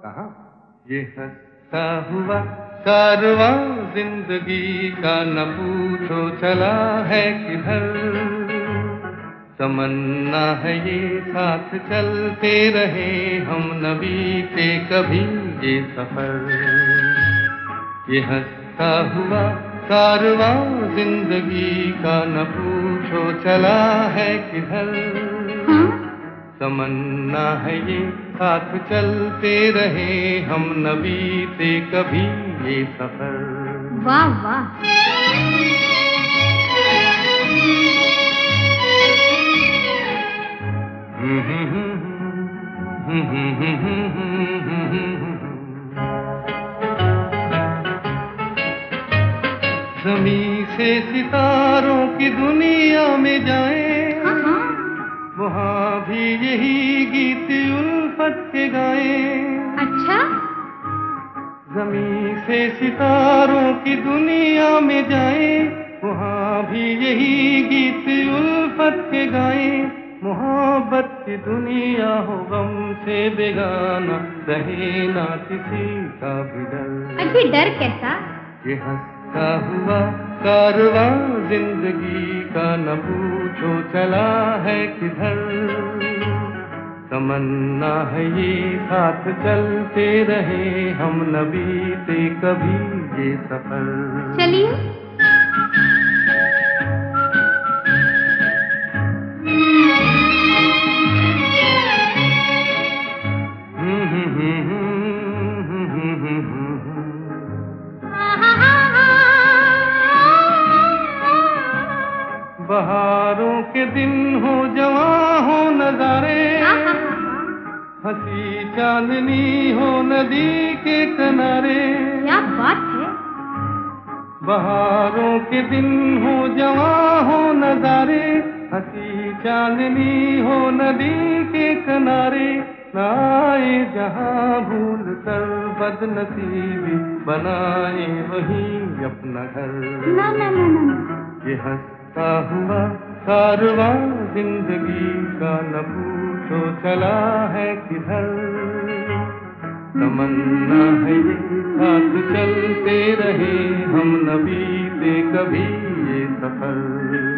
कहा? ये हंसता हुआ कारवा ज़िंदगी का न पूछो चला है किधर। तमन्ना है ये साथ चलते रहे हम नबी के कभी ये सफ़र। ये हंसता हुआ कारवा ज़िंदगी का न पूछो चला है किधर। हाँ? तमन्ना है ये साथ चलते रहे हम नबी से कभी ये सफ़र। वाह वाह। जमी से सितारों की दुनिया में जाए हाँ हाँ। वहाँ भी यही गीत उल्फत के गाए। अच्छा? जमी से सितारों की दुनिया में जाए। वहाँ भी यही गीत उल्फत के गाए। मोहब्बत की दुनिया हो गम से बेगाना रहे ना किसी का भी डर। अजी डर कैसा? ये हंसता हुआ कारवा ज़िंदगी का न पूछो चला है किधर। तमन्ना है ये साथ चलते रहे हम नबी से कभी ये सफ़र। चलिए। बहारों के दिन हो जवा हो नजारे। हँसी चांदनी हो नदी के किनारे। क्या बात है। बहारों के दिन हो जवा हो नजारे। हँसी चांदनी हो नदी के किनारे। नाए जहाँ भूल कर बदनसीबी बनाए वही अपना घर। ना ना ना ना ना। ये हंसता हुआ कारवा ज़िंदगी का न पूछो चला है किधर। तमन्ना है ये साथ चलते रहे, हम नबी से कभी ये सफ़र।